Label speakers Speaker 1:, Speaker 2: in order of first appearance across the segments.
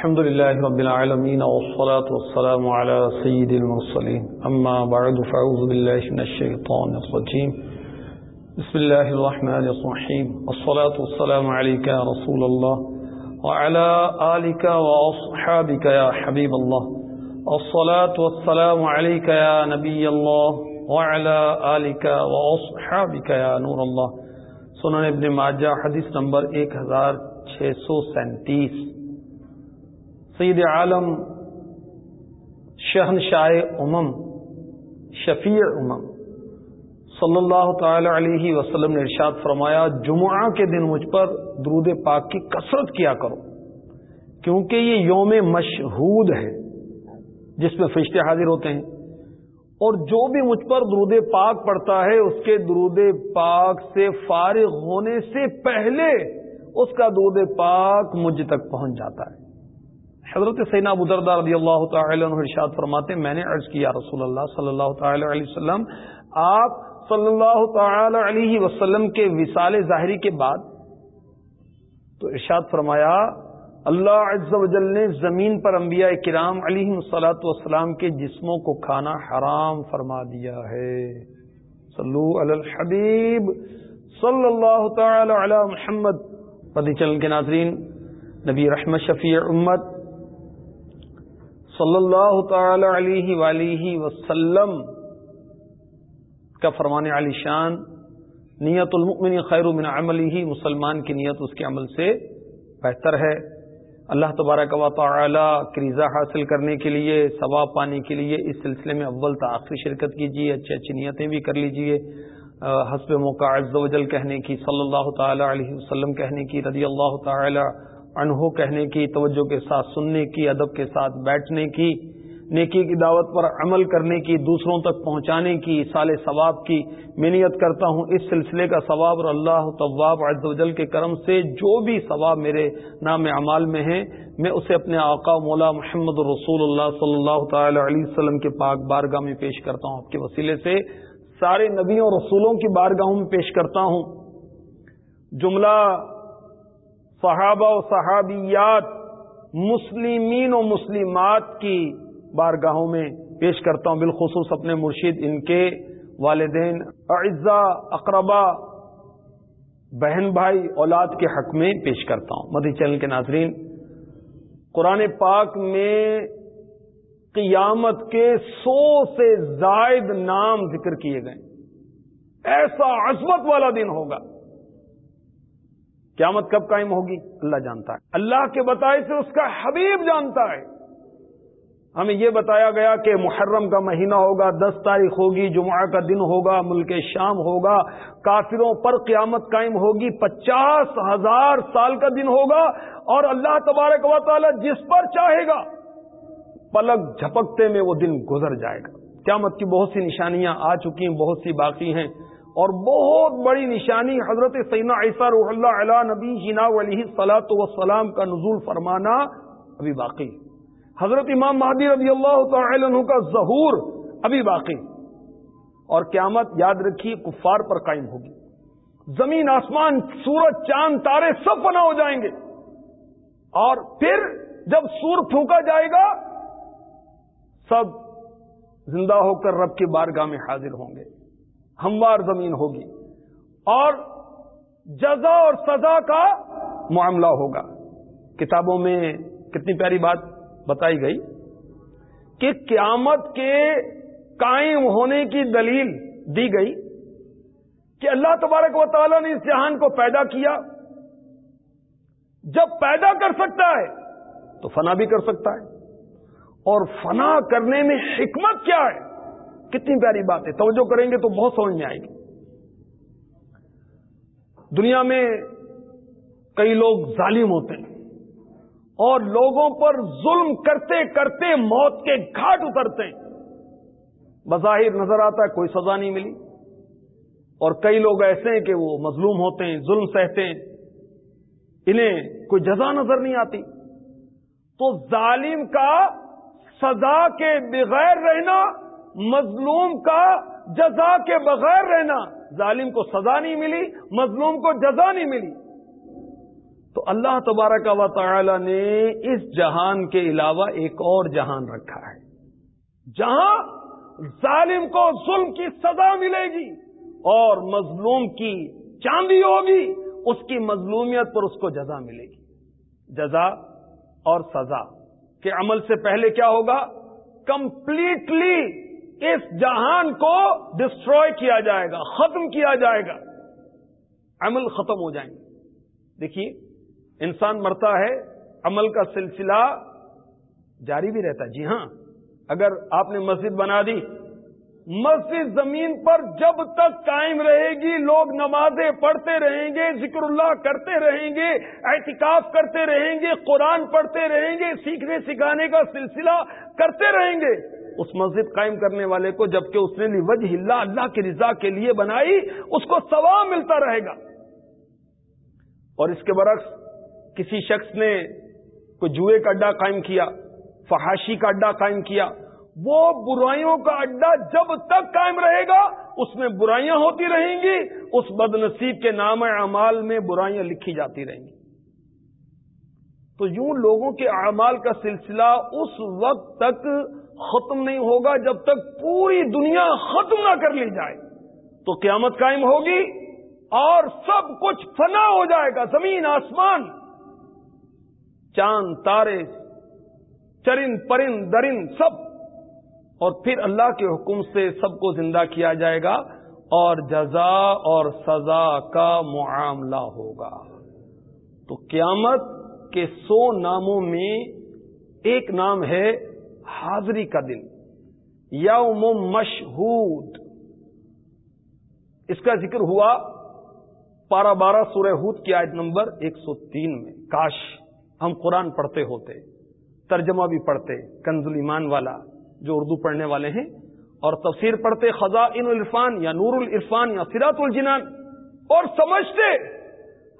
Speaker 1: الحمد لله رب العالمين والصلاة والسلام على سيد المرسلين. أما بعد، فأعوذ بالله من الشيطان الرجيم. بسم الله الرحمن الرحيم. والصلاة والسلام عليك يا رسول الله وعلى آلك وأصحابك يا حبيب الله. والصلاة والسلام عليك يا نبي الله وعلى آلك وأصحابك يا نور الله. سنن ابن ماجہ، حدیث نمبر 1637 سید عالم شہنشاہ امم، شفیع امم۔ صلی اللہ تعالی علیہ وسلم نے ارشاد فرمایا، جمعہ کے دن مجھ پر درود پاک کی کثرت کیا کرو، کیونکہ یہ یوم مشہود ہے، جس میں فرشتے حاضر ہوتے ہیں۔ اور جو بھی مجھ پر درود پاک پڑتا ہے، اس کے درود پاک سے فارغ ہونے سے پہلے اس کا درود پاک مجھ تک پہنچ جاتا ہے۔ حضرت سینا ابودردار رضی اللہ تعالی عنہ ارشاد فرماتے میں نے عرض کیا رسول اللہ صلی اللہ تعالی علیہ وسلم، آپ صلی اللہ تعالی علیہ وسلم کے وصال ظاہری کے بعد تو ارشاد فرمایا، اللہ عز و جل نے زمین پر انبیاء کرام علیہ صلاحت والسلام کے جسموں کو کھانا حرام فرما دیا ہے۔ صلو علی الحبیب، صلی اللہ تعالی علی محمد۔ پدی چلن کے ناظرین، نبی رحمت شفیع امت صلی اللہ تعالی علیہ ولیہ وسلم کا فرمان علی شان، نیت المؤمن خیر من عملی مسلمان کی نیت اس کے عمل سے بہتر ہے۔ اللہ تبارک و تعالی کی رضا حاصل کرنے کے لیے، ثواب پانے کے لیے اس سلسلے میں اول تاخیر شرکت کیجیے، اچھی اچھی نیتیں بھی کر لیجیے۔ حسب موقع عز و جل کہنے کی، صلی اللہ تعالی علیہ وسلم کہنے کی، رضی اللہ تعالی انہو کہنے کی، توجہ کے ساتھ سننے کی، ادب کے ساتھ بیٹھنے کی، نیکی کی دعوت پر عمل کرنے کی، دوسروں تک پہنچانے کی، سال ثواب کی میں نیت کرتا ہوں اس سلسلے کا ثواب اور اللہ طواب عز و جل کے کرم سے جو بھی ثواب میرے نام اعمال میں ہیں، میں اسے اپنے آقا مولا محمد رسول اللہ صلی اللہ تعالی علیہ وسلم کے پاک بارگاہ میں پیش کرتا ہوں۔ آپ کے وسیلے سے سارے نبیوں رسولوں کی بارگاہوں میں پیش کرتا ہوں۔ جملہ صحابہ و صحابیات، مسلمین و مسلمات کی بارگاہوں میں پیش کرتا ہوں، بالخصوص اپنے مرشید ان کے والدین، اعزا، اقربا، بہن بھائی، اولاد کے حق میں پیش کرتا ہوں۔ مدی چینل کے ناظرین، قرآن پاک میں قیامت کے سو سے زائد نام ذکر کیے گئے۔ ایسا عظمت والا دن ہوگا۔ قیامت کب قائم ہوگی؟ اللہ جانتا ہے۔ اللہ کے بتائے سے اس کا حبیب جانتا ہے۔ ہمیں یہ بتایا گیا کہ محرم کا مہینہ ہوگا، دس تاریخ ہوگی، جمعہ کا دن ہوگا، ملک شام ہوگا، کافروں پر قیامت قائم ہوگی، پچاس ہزار سال کا دن ہوگا اور اللہ تبارک و تعالی جس پر چاہے گا، پلک جھپکتے میں وہ دن گزر جائے گا۔ قیامت کی بہت سی نشانیاں آ چکی ہیں، بہت سی باقی ہیں۔ اور بہت بڑی نشانی حضرت سینا عیسیٰ روح اللہ علیہ نبی جنا علیہ سلاۃ وسلام کا نزول فرمانا ابھی باقی۔ حضرت امام مہدی رضی اللہ تعالی عنہ کا ظہور ابھی باقی۔ اور قیامت یاد رکھیے کفار پر قائم ہوگی۔ زمین، آسمان، سورج، چاند، تارے سب فنا ہو جائیں گے۔ اور پھر جب سور پھونکا جائے گا، سب زندہ ہو کر رب کی بارگاہ میں حاضر ہوں گے۔ ہموار زمین ہوگی اور جزا اور سزا کا معاملہ ہوگا۔ کتابوں میں کتنی پیاری بات بتائی گئی کہ قیامت کے قائم ہونے کی دلیل دی گئی کہ اللہ تبارک و تعالیٰ نے اس جہان کو پیدا کیا۔ جب پیدا کر سکتا ہے تو فنا بھی کر سکتا ہے اور فنا کرنے میں حکمت کیا ہے؟ کتنی پیاری بات ہے۔ توجہ کریں گے تو بہت سمجھ میں آئے گی۔ دنیا میں کئی لوگ ظالم ہوتے ہیں اور لوگوں پر ظلم کرتے کرتے موت کے گھاٹ اترتے ہیں۔ بظاہر نظر آتا ہے کوئی سزا نہیں ملی۔ اور کئی لوگ ایسے ہیں کہ وہ مظلوم ہوتے ہیں، ظلم سہتے ہیں۔ انہیں کوئی جزا نظر نہیں آتی۔ تو ظالم کا سزا کے بغیر رہنا مظلوم کا جزا کے بغیر رہنا۔ ظالم کو سزا نہیں ملی، مظلوم کو جزا نہیں ملی۔ تو اللہ تبارک و تعالی نے اس جہان کے علاوہ ایک اور جہان رکھا ہے۔ جہاں ظالم کو ظلم کی سزا ملے گی اور مظلوم کی چاندی ہوگی، اس کی مظلومیت پر اس کو جزا ملے گی۔ جزا اور سزا کے عمل سے پہلے کیا ہوگا؟ کمپلیٹلی اس جہان کو ڈسٹروائے کیا جائے گا، ختم کیا جائے گا۔ عمل ختم ہو جائیں گے۔ دیکھیے، انسان مرتا ہے، عمل کا سلسلہ جاری بھی رہتا ہے۔ جی ہاں اگر آپ نے مسجد بنا دی، مسجد زمین پر جب تک قائم رہے گی، لوگ نمازیں پڑھتے رہیں گے، ذکر اللہ کرتے رہیں گے احتکاف کرتے رہیں گے، قرآن پڑھتے رہیں گے، سیکھنے سکھانے کا سلسلہ کرتے رہیں گے۔ اس مسجد قائم کرنے والے کو جبکہ اس نے وجہ اللہ اللہ کی رضا کے لیے بنائی، اس کو ثواب ملتا رہے گا۔ اور اس کے برعکس کسی شخص نے کوئی جوئے کا اڈا قائم کیا، فحاشی کا اڈا قائم کیا، وہ برائیوں کا اڈا جب تک قائم رہے گا، اس میں برائیاں ہوتی رہیں گی، اس بد نصیب کے نام اعمال میں برائیاں لکھی جاتی رہیں گی۔ تو یوں لوگوں کے اعمال کا سلسلہ اس وقت تک ختم نہیں ہوگا جب تک پوری دنیا ختم نہ کر لی جائے۔ تو قیامت قائم ہوگی اور سب کچھ فنا ہو جائے گا۔ زمین، آسمان، چاند، تارے، چرند، پرند، درند، سب۔ اور پھر اللہ کے حکم سے سب کو زندہ کیا جائے گا اور جزا اور سزا کا معاملہ ہوگا۔ تو قیامت کے سو ناموں میں ایک نام ہے حاضری کا دن۔ یوم مشہود۔ اس کا ذکر ہوا پارہ بارہ سورہ ہود کی آیت نمبر ایک سو تین میں۔ کاش ہم قرآن پڑھتے ہوتے، ترجمہ بھی پڑھتے، کنز ایمان والا جو اردو پڑھنے والے ہیں، اور تفسیر پڑھتے خزاں ان یا نور العرفان یا سراط الجنان۔ اور سمجھتے،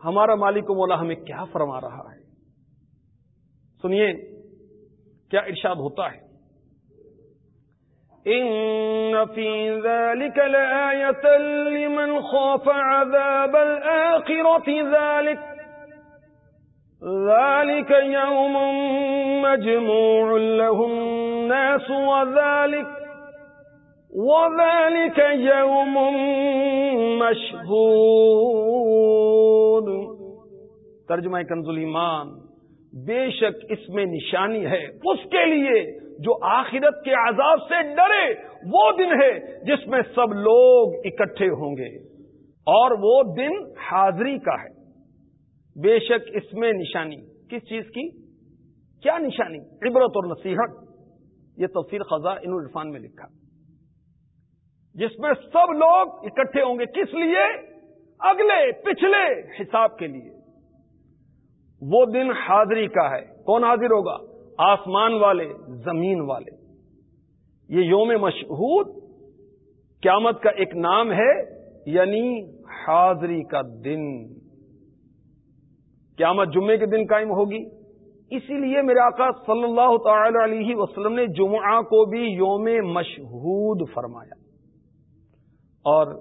Speaker 1: ہمارا مالک و مولا ہمیں کیا فرما رہا ہے۔ سنیے کیا ارشاد ہوتا ہے؟ ان فی ذلك لآیتا لمن خاف عذاب الآخرة ذلك ذلك يوم مجموع له الناس وذلك وذلك يوم مشهود۔ ترجمہ کنز ایمان بے شک اس میں نشانی ہے۔ اس کے لیے جو آخرت کے عذاب سے ڈرے، وہ دن ہے جس میں سب لوگ اکٹھے ہوں گے۔ اور وہ دن حاضری کا ہے۔ بے شک اس میں نشانی۔ کس چیز کی؟ کیا نشانی؟ عبرت اور نصیحت۔ یہ تفصیل خزاں ان عرفان میں لکھا۔ جس میں سب لوگ اکٹھے ہوں گے۔ کس لیے؟ اگلے، پچھلے حساب کے لیے۔ وہ دن حاضری کا ہے۔ کون حاضر ہوگا؟ آسمان والے، زمین والے۔ یہ یوم مشہور قیامت کا ایک نام ہے یعنی حاضری کا دن۔ قیامت جمعے کے دن قائم ہوگی۔ اسی لیے میرے آقا صلی اللہ تعالی علیہ وسلم نے جمعہ کو بھی یوم مشہود فرمایا۔ اور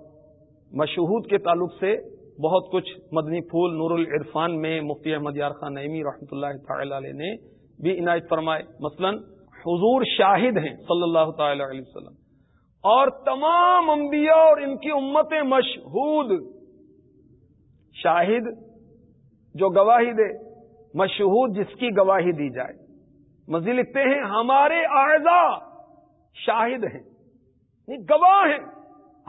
Speaker 1: مشہود کے تعلق سے بہت کچھ مدنی پھول نور العرفان میں مفتی احمد یار خان نعمی رحمۃ اللہ تعالی علیہ نے بھی عنایت فرمائے۔ مثلا حضور شاہد ہیں صلی اللہ تعالی علیہ وسلم۔ اور تمام انبیاء اور ان کی امت مشہود شاہد جو گواہی دے مشہور جس کی گواہی دی جائے۔ مزید لکھتے ہیں، ہمارے اعضا شاہد ہیں یعنی گواہ ہیں،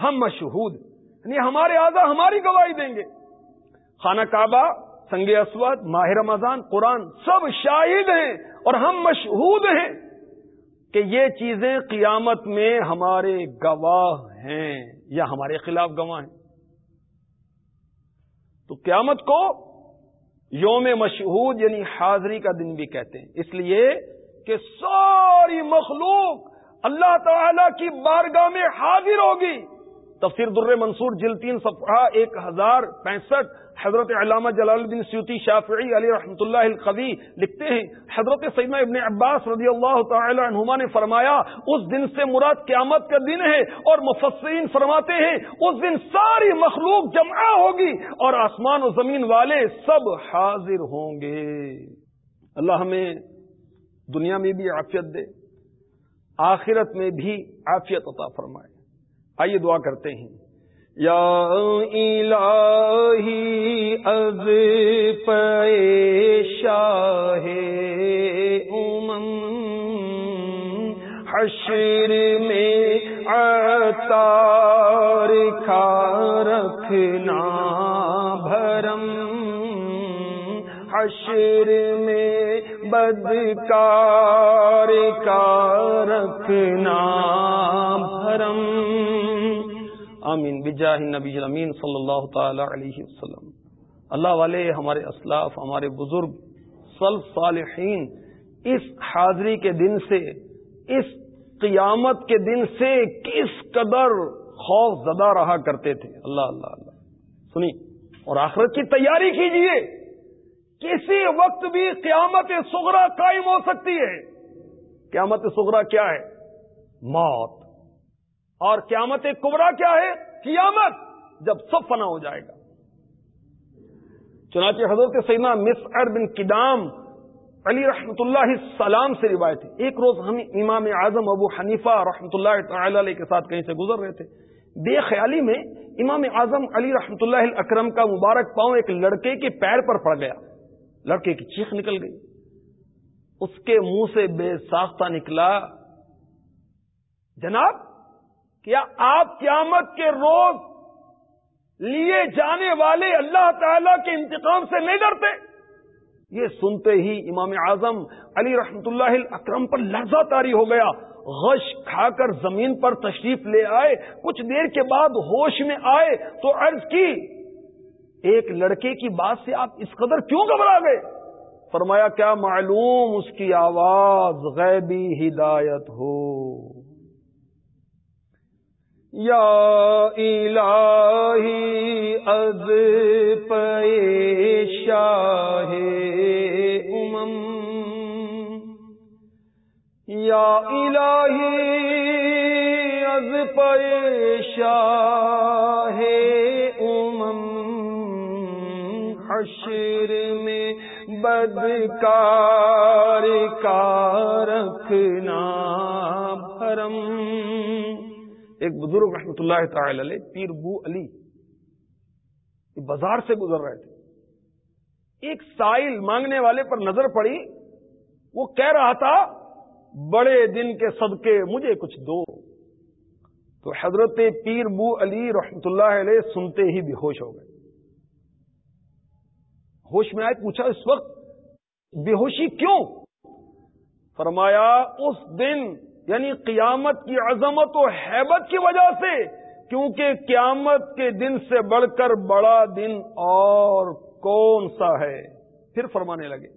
Speaker 1: ہم مشہور یعنی ہمارے اعضا ہماری گواہی دیں گے۔ خانہ کعبہ، سنگ اسود ماہر رمضان، قرآن سب شاہد ہیں اور ہم مشہور ہیں کہ یہ چیزیں قیامت میں ہمارے گواہ ہیں یا ہمارے خلاف گواہ ہیں۔ تو قیامت کو یوم مشہود یعنی حاضری کا دن بھی کہتے ہیں۔ اس لیے کہ ساری مخلوق اللہ تعالی کی بارگاہ میں حاضر ہوگی۔ تفسیر در منصور جل تین صفحہ ایک ہزار پینسٹھ، حضرت علامہ جلال الدین سیوتی شافعی علی رحمۃ اللہ القوی لکھتے ہیں، حضرت سیدنا ابن عباس رضی اللہ تعالی عنہما نے فرمایا، اس دن سے مراد قیامت کا دن ہے، اور مفسرین فرماتے ہیں، اس دن ساری مخلوق جمع ہوگی اور آسمان و زمین والے سب حاضر ہوں گے۔ اللہ ہمیں دنیا میں بھی عافیت دے، آخرت میں بھی عافیت عطا فرمائے۔ آئیے دعا کرتے ہیں۔ یا الہی از شاہ امم حشر میں عطار کھا رکھنا بھرم۔ حشر میں بدکار کا رکھنا بھرم۔ آمین. بجاہ نبی امین صلی اللہ تعالی علیہ وسلم. اللہ والے ہمارے اسلاف، ہمارے بزرگ سلف صالحین اس حاضری کے دن سے، اس قیامت کے دن سے کس قدر خوف زدہ رہا کرتے تھے؟ اللہ اللہ اللہ۔ سنی اور آخرت کی تیاری کیجیے۔ کسی وقت بھی قیامت سغرا قائم ہو سکتی ہے۔ قیامت سغرا کیا ہے؟ موت۔ اور قیامت کبرا کیا ہے؟ قیامت، جب سب فنا ہو جائے گا۔ چنانچہ حضرت سینا مس بن کدام علی رحمت اللہ السلام سے روایت ہے۔ ایک روز ہم امام اعظم ابو حنیفہ رحمۃ اللہ تعالی علیہ کے ساتھ کہیں سے گزر رہے تھے۔ بے خیالی میں امام اعظم علی رحمت اللہ اکرم کا مبارک پاؤں ایک لڑکے کے پیر پر پڑ گیا۔ لڑکے کی چیخ نکل گئی۔ اس کے منہ سے بے ساختہ نکلا، جناب کیا آپ قیامت کے روز لیے جانے والے اللہ تعالی کے انتقام سے نہیں ڈرتے؟ یہ سنتے ہی امام اعظم علی رحمت اللہ اکرم پر لرزہ تاری ہو گیا۔ غش کھا کر زمین پر تشریف لے آئے۔ کچھ دیر کے بعد ہوش میں آئے تو عرض کی، ایک لڑکے کی بات سے آپ اس قدر کیوں گھبرا گئے؟ فرمایا، کیا معلوم اس کی آواز غیبی ہدایت ہو؟ یا الہی از شاہ امم یا الہی از شاہ امم حشر میں بدکار کا رکھنا بھرم ایک بزرگ رحمۃ اللہ تعالی علیہ، پیر بو علی بازار سے گزر رہے تھے۔ ایک سائل مانگنے والے پر نظر پڑی، وہ کہہ رہا تھا، بڑے دن کے صدقے مجھے کچھ دو۔ تو حضرت پیر بو علی رحمت اللہ علیہ سنتے ہی بے ہوش ہو گئے۔ ہوش میں آئے، پوچھا، اس وقت بے ہوشی کیوں؟ فرمایا، اس دن یعنی قیامت کی عظمت و حیبت کی وجہ سے، کیونکہ قیامت کے دن سے بڑھ کر بڑا دن اور کون سا ہے؟ پھر فرمانے لگے،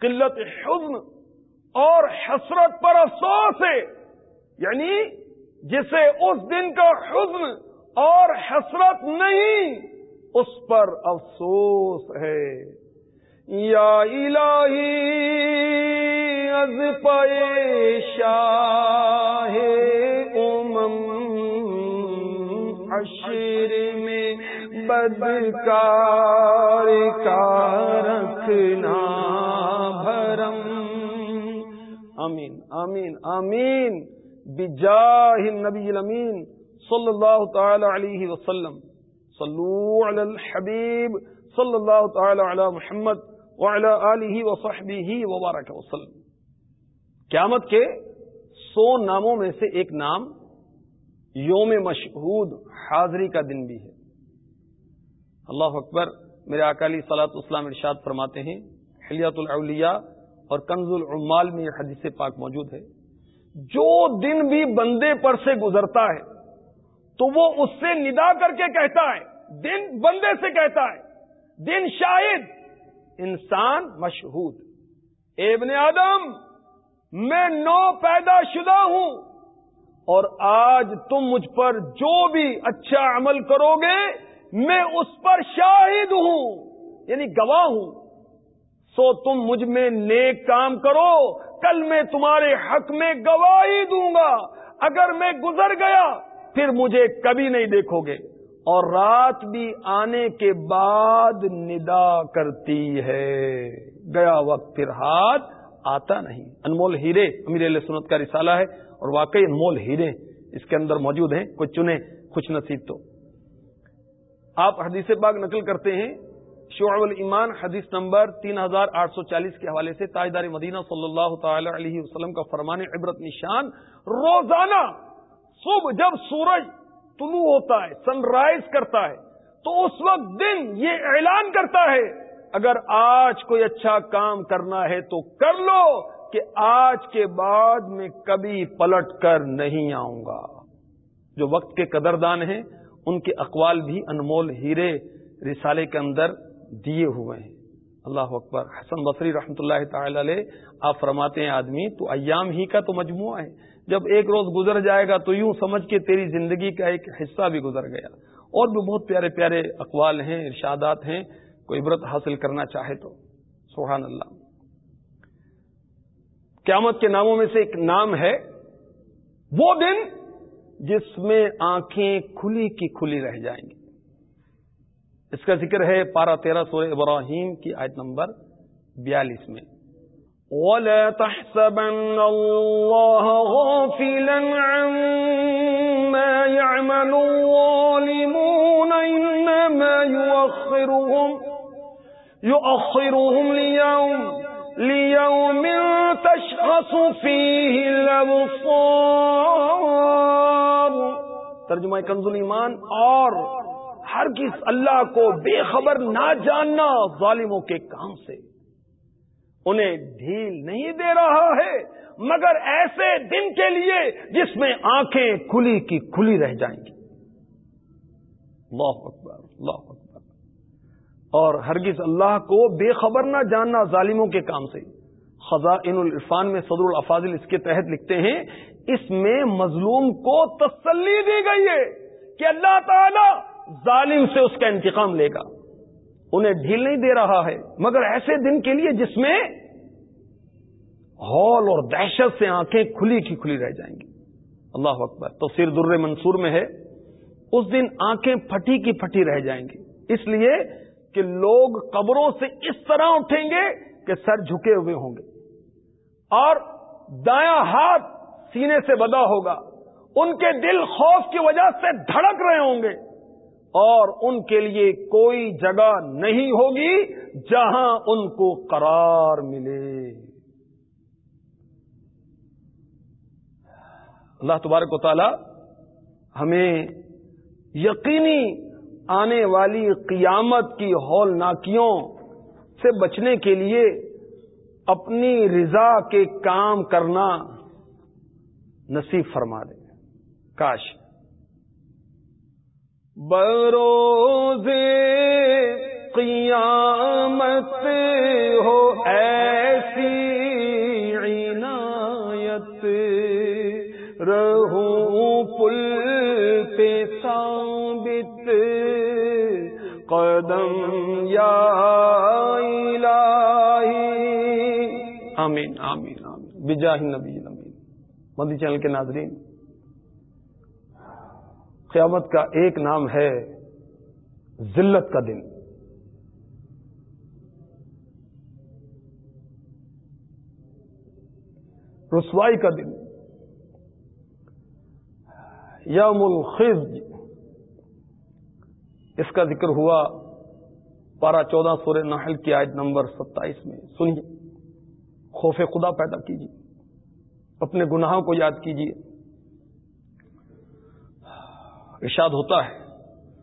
Speaker 1: قلت حزن اور حسرت پر افسوس ہے یعنی جسے اس دن کا حزن اور حسرت نہیں، اس پر افسوس ہے۔ یا الہی! از شاہ امم عشر میں بدکار کا رکھنا بھرم۔ امین امین امین بجاہ النبی الامین صلی اللہ تعالی علیہ وسلم۔ صلو علی الحبیب صلی اللہ تعالی علی محمد وعلی آلہ وصحبہ وبارک وسلم۔ قیامت کے سو ناموں میں سے ایک نام یوم مشہود حاضری کا دن بھی ہے۔ اللہ اکبر، میرے اکالی سلاط اسلام ارشاد فرماتے ہیں حلیت الاولیاء اور کنز العمال میں یہ حدیث پاک موجود ہے۔ جو دن بھی بندے پر سے گزرتا ہے، تو وہ اس سے ندا کر کے کہتا ہے، دن بندے سے کہتا ہے، دن شاہد، انسان مشہود۔ ابن آدم! میں نو پیدا شدہ ہوں اور آج تم مجھ پر جو بھی اچھا عمل کرو گے، میں اس پر شاہد ہوں یعنی گواہ ہوں۔ سو تم مجھ میں نیک کام کرو، کل میں تمہارے حق میں گواہی دوں گا۔ اگر میں گزر گیا، پھر مجھے کبھی نہیں دیکھو گے۔ اور رات بھی آنے کے بعد ندا کرتی ہے۔ گیا وقت پھر ہاتھ آتا نہیں۔ انمول ہیرے، امیر علیہ سنت کا رسالہ ہے اور واقعی انمول ہیرے اس کے اندر موجود ہیں کچھ چنے، خوش نصیب تو۔ آپ حدیث باغ نقل کرتے ہیں، شعب الایمان حدیث نمبر تین ہزار آٹھ سو چالیس کے حوالے سے تاجدار مدینہ صلی اللہ تعالی علیہ وسلم کا فرمان عبرت نشان، روزانہ صبح جب سورج طلوع ہوتا ہے سن رائز کرتا ہے، تو اس وقت دن یہ اعلان کرتا ہے اگر آج کوئی اچھا کام کرنا ہے تو کر لو کہ آج کے بعد میں کبھی پلٹ کر نہیں آؤں گا۔ جو وقت کے قدردان ہیں، ان کے اقوال بھی انمول ہیرے رسالے کے اندر دیے ہوئے ہیں۔ اللہ اکبر۔ حسن بصری رحمۃ اللہ تعالی علیہ، آپ فرماتے ہیں، آدمی، تو ایام ہی کا تو مجموعہ ہے۔ جب ایک روز گزر جائے گا تو یوں سمجھ کے تیری زندگی کا ایک حصہ بھی گزر گیا۔ اور بھی بہت پیارے پیارے اقوال ہیں، ارشادات ہیں۔ کوئی عبرت حاصل کرنا چاہے تو، سبحان اللہ۔ قیامت کے ناموں میں سے ایک نام ہے، وہ دن جس میں آنکھیں کھلی کی کھلی رہ جائیں گی۔ اس کا ذکر ہے پارہ تیرہ سورہ ابراہیم کی آیت نمبر بیالیس میں۔ ولا تحسبن الله غافلا عما يعمل الظالمون إنما يؤخرهم يؤخرهم ليوم ليوم تشخص فيه الأبصار. ترجمہ کنز ایمان اور ہر کس اللہ کو بے خبر نہ جاننا ظالموں کے کام سے۔ انہیں ڈھیل نہیں دے رہا ہے، مگر ایسے دن کے لیے جس میں آنکھیں کھلی کی کھلی رہ جائیں گی۔ اللہ اور ہرگز اللہ کو بے خبر نہ جاننا ظالموں کے کام سے۔ خزاں ان العرفان میں صدر الافاظل اس کے تحت لکھتے ہیں، اس میں مظلوم کو تسلی دی گئی ہے کہ اللہ تعالی ظالم سے اس کا انتقام لے گا۔ انہیں ڈھیل نہیں دے رہا ہے، مگر ایسے دن کے لیے جس میں ہال اور دہشت سے آنکھیں کھلی کی کھلی رہ جائیں گی۔ اللہ اکبر تو سر در منصور میں ہے۔ اس دن آنکھیں پھٹی کی پھٹی رہ جائیں گی۔ اس لیے کہ لوگ قبروں سے اس طرح اٹھیں گے کہ سر جھکے ہوئے ہوں گے۔ اور دایاں ہاتھ سینے سے بدا ہوگا۔ ان کے دل خوف کی وجہ سے دھڑک رہے ہوں گے۔ اور ان کے لیے کوئی جگہ نہیں ہوگی جہاں ان کو قرار ملے۔ اللہ تبارک و تعالی ہمیں یقینی آنے والی قیامت کی ہول ناکیوں سے بچنے کے لیے اپنی رضا کے کام کرنا نصیب فرما دے۔ کاش۔ بروز قیامت ہو ایسی عنایت، رہوں پل پہ ثابت۔ قدم، یا الہی۔ آمین آمین آمین۔ بجاہ نبی نبی مدی چینل کے ناظرین، قیامت کا ایک نام ہے ذلت کا دن۔ رسوائی کا دن۔ یوم الخز اس کا ذکر ہوا پارہ چودہ سورہ نحل کی آیت نمبر ستائیس میں۔ سنیے، خوف خدا پیدا کیجیے، اپنے گناہوں کو یاد کیجیے۔ ارشاد ہوتا ہے،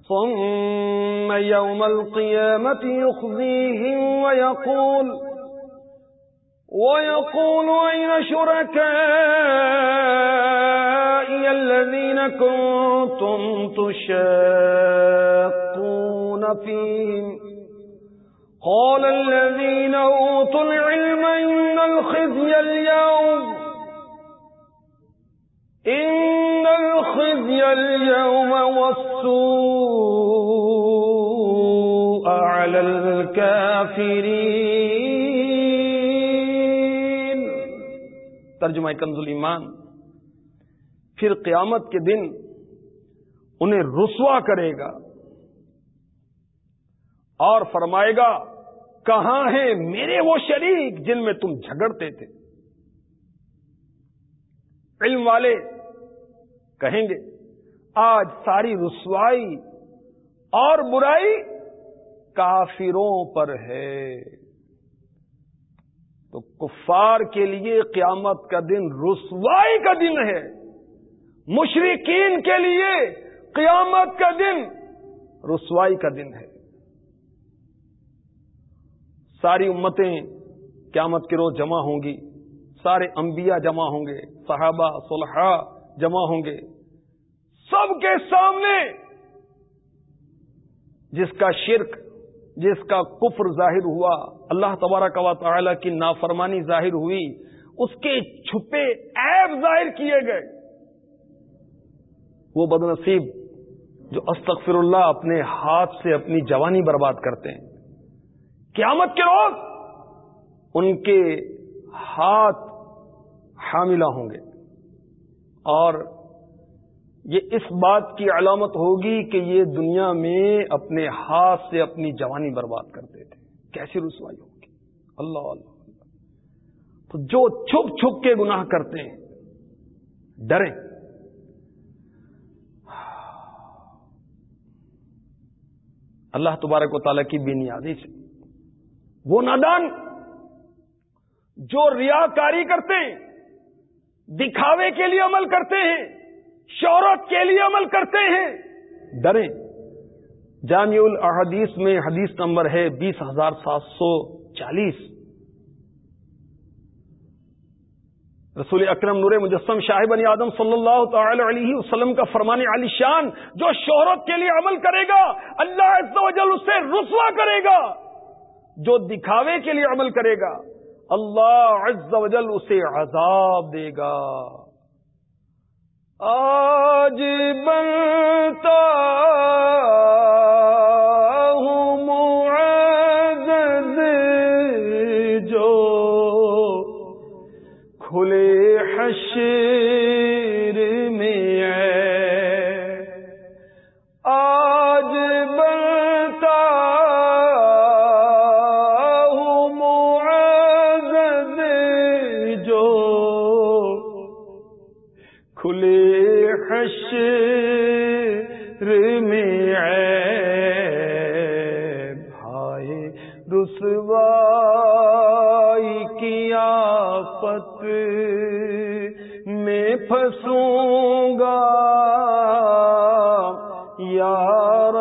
Speaker 1: ثم يوم القيامة يخزيهم ويقول ويقول أين شركائي الذين كنتم تشاقون فيهم. قال الذين أوتوا العلم إن الخزي اليوم. إن اليوم والسوء على الكافرين. ترجمہ کنز ایمان پھر قیامت کے دن انہیں رسوا کرے گا اور فرمائے گا، کہاں ہیں میرے وہ شریک جن میں تم جھگڑتے تھے؟ علم والے کہیں گے، آج ساری رسوائی اور برائی کافروں پر ہے۔ تو کفار کے لیے قیامت کا دن رسوائی کا دن ہے۔ مشرقین کے لیے قیامت کا دن رسوائی کا دن ہے۔ ساری امتیں قیامت کے روز جمع ہوں گی، سارے انبیاء جمع ہوں گے، صحابہ، صلحاء جمع ہوں گے۔ سب کے سامنے جس کا شرک، جس کا کفر ظاہر ہوا، اللہ تبارک و تعالی کی نافرمانی ظاہر ہوئی، اس کے چھپے عیب ظاہر کیے گئے۔ وہ بد نصیب جو استغفر اللہ اپنے ہاتھ سے اپنی جوانی برباد کرتے ہیں۔ قیامت کے روز ان کے ہاتھ حاملہ ہوں گے۔ اور یہ اس بات کی علامت ہوگی کہ یہ دنیا میں اپنے ہاتھ سے اپنی جوانی برباد کرتے تھے۔ کیسی رسوائی ہوگی؟ اللہ اللہ۔ تو جو چھپ چھپ کے گناہ کرتے ہیں، ڈریں۔ اللہ تبارک و تعالیٰ کی بے نیازی سے۔ وہ نادان جو ریاکاری کرتے ہیں، دکھاوے کے لیے عمل کرتے ہیں، شہرت کے لیے عمل کرتے ہیں، ڈریں۔ جامع الحدیث میں حدیث نمبر ہے بیس ہزار سات سو چالیس۔ رسول اکرم نور مجسم شاہ بنی آدم صلی اللہ تعالی علیہ وسلم کا فرمان علی شان جو شہرت کے لیے عمل کرے گا، اللہ عز و جل اسے رسوا کرے گا، جو دکھاوے کے لیے عمل کرے گا، اللہ عز و جل اسے عذاب دے گا۔ آج بنتا حشر میں ہے۔ آج بنتا ہوں معزد جو کھلے حشر میں ہے۔ بھائی رسوائی کی آفت سوں گا۔ یار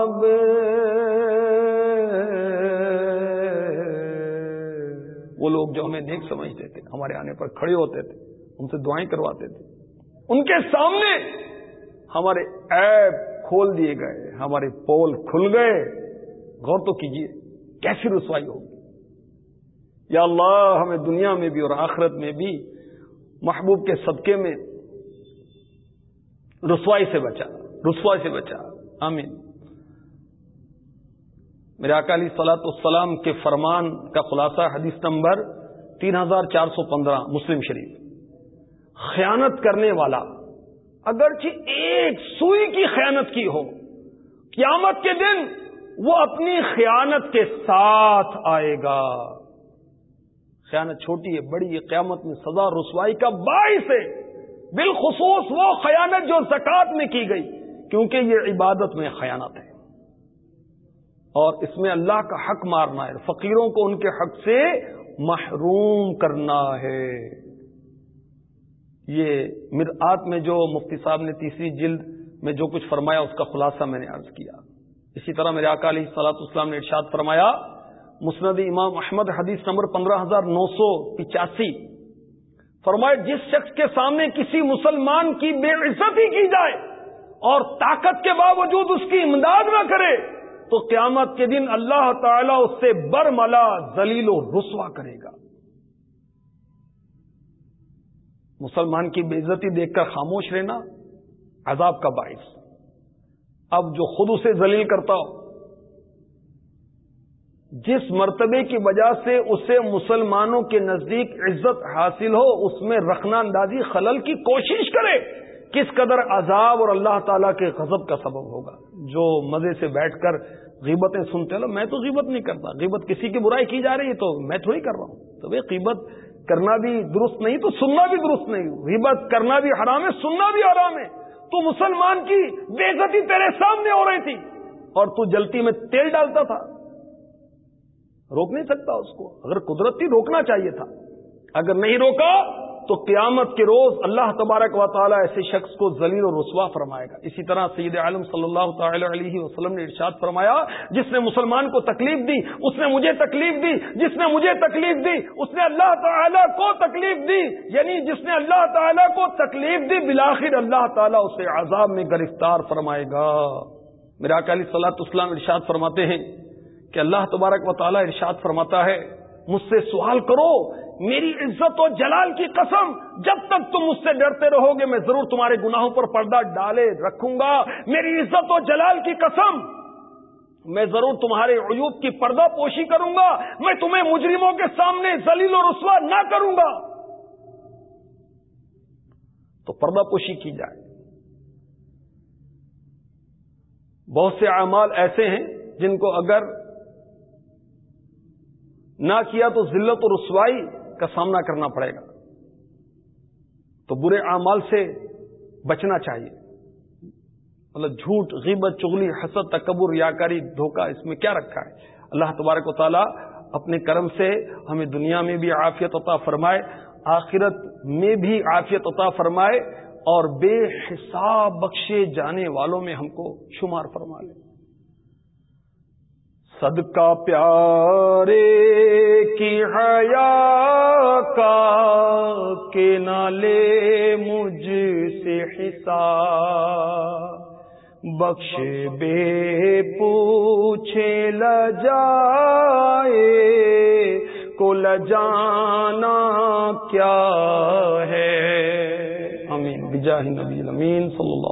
Speaker 1: وہ لوگ جو ہمیں دیکھ سمجھتے تھے، ہمارے آنے پر کھڑے ہوتے تھے ان سے دعائیں کرواتے تھے۔ ان کے سامنے ہمارے ایپ کھول دیے گئے، ہمارے پول کھل گئے۔ غور تو کیجیے کیسی رسوائی ہوگی؟ یا اللہ، ہمیں دنیا میں بھی اور آخرت میں بھی محبوب کے صدقے میں رسوائی سے بچا، رسوائی سے بچا۔ آمین۔ میرے اکالی سلاط السلام کے فرمان کا خلاصہ، حدیث نمبر تین ہزار چار سو پندرہ، مسلم شریف۔ خیانت کرنے والا اگرچہ ایک سوئی کی خیانت کی ہو، قیامت کے دن وہ اپنی خیانت کے ساتھ آئے گا۔ خیانت چھوٹی ہے، بڑی ہے، قیامت میں سزا رسوائی کا باعث ہے۔ بالخصوص وہ خیانت جو زکات میں کی گئی، کیونکہ یہ عبادت میں خیانت ہے۔ اور اس میں اللہ کا حق مارنا ہے، فقیروں کو ان کے حق سے محروم کرنا ہے۔ یہ مرآت میں جو مفتی صاحب نے تیسری جلد میں جو کچھ فرمایا، اس کا خلاصہ میں نے عرض کیا۔ اسی طرح میرے اکالی سلاط اسلام نے ارشاد فرمایا، مسند امام احمد، حدیث نمبر پندرہ ہزار نو سو پچاسی۔ فرمایا جس شخص کے سامنے کسی مسلمان کی بے عزتی کی جائے اور طاقت کے باوجود اس کی امداد نہ کرے، تو قیامت کے دن اللہ تعالی اس سے برملا زلیل و رسوا کرے گا۔ مسلمان کی بے عزتی دیکھ کر خاموش رہنا عذاب کا باعث۔ اب جو خود اسے ذلیل کرتا ہو جس مرتبے کی وجہ سے اسے مسلمانوں کے نزدیک عزت حاصل ہو، اس میں رکھنا اندازی خلل کی کوشش کرے۔ کس قدر عذاب اور اللہ تعالی کے غضب کا سبب ہوگا۔ جو مزے سے بیٹھ کر غیبتیں سنتے لو میں تو غیبت نہیں کرتا۔ غیبت کسی کی برائی کی جا رہی ہے تو میں تھوڑی کر رہا ہوں۔ تو قیمت کرنا بھی درست نہیں، تو سننا بھی درست نہیں۔ غیبت کرنا بھی حرام ہے، سننا بھی حرام ہے۔ تو مسلمان کی بےزتی تیرے سامنے ہو رہی تھی۔ اور تو جلتی میں تیل ڈالتا تھا۔ روک نہیں سکتا اس کو۔ اگر قدرتی روکنا چاہیے تھا۔ اگر نہیں روکا تو قیامت کے روز اللہ تبارک و تعالیٰ ایسے شخص کو ذلیل و رسوا فرمائے گا۔ اسی طرح سید عالم صلی اللہ تعالی علیہ وسلم نے ارشاد فرمایا، جس نے مسلمان کو تکلیف دی، اس نے مجھے تکلیف دی، جس نے مجھے تکلیف دی، اس نے اللہ تعالیٰ کو تکلیف دی۔ یعنی جس نے اللہ تعالیٰ کو تکلیف دی، بلاخر اللہ تعالیٰ اسے عذاب میں گرفتار فرمائے گا۔ میرا اکالی صلاح اسلام ارشاد فرماتے ہیں کہ اللہ تبارک و تعالیٰ ارشاد فرماتا ہے، مجھ سے سوال کرو، میری عزت و جلال کی قسم، جب تک تم مجھ سے ڈرتے رہو گے، میں ضرور تمہارے گناہوں پر پردہ ڈالے رکھوں گا۔ میری عزت و جلال کی قسم، میں ضرور تمہارے عیوب کی پردہ پوشی کروں گا۔ میں تمہیں مجرموں کے سامنے زلیل و رسوا نہ کروں گا۔ تو پردہ پوشی کی جائے۔ بہت سے اعمال ایسے ہیں جن کو اگر نہ کیا تو ذلت و رسوائی کا سامنا کرنا پڑے گا۔ تو برے اعمال سے بچنا چاہیے۔ مطلب جھوٹ، غیبت، چغلی، حسد، تکبر، ریاکاری، دھوکہ، اس میں کیا رکھا ہے؟ اللہ تبارک و تعالیٰ اپنے کرم سے ہمیں دنیا میں بھی عافیت عطا فرمائے، آخرت میں بھی عافیت عطا فرمائے اور بے حساب بخشے جانے والوں میں ہم کو شمار فرما لے۔ صدقہ پیارے کی حیا کا کہ نہ لے مجھ سے حصہ۔ بخش بے پوچھے لجائے، کو لجانا کیا ہے؟ امین بجاہ نبی امین صلی اللہ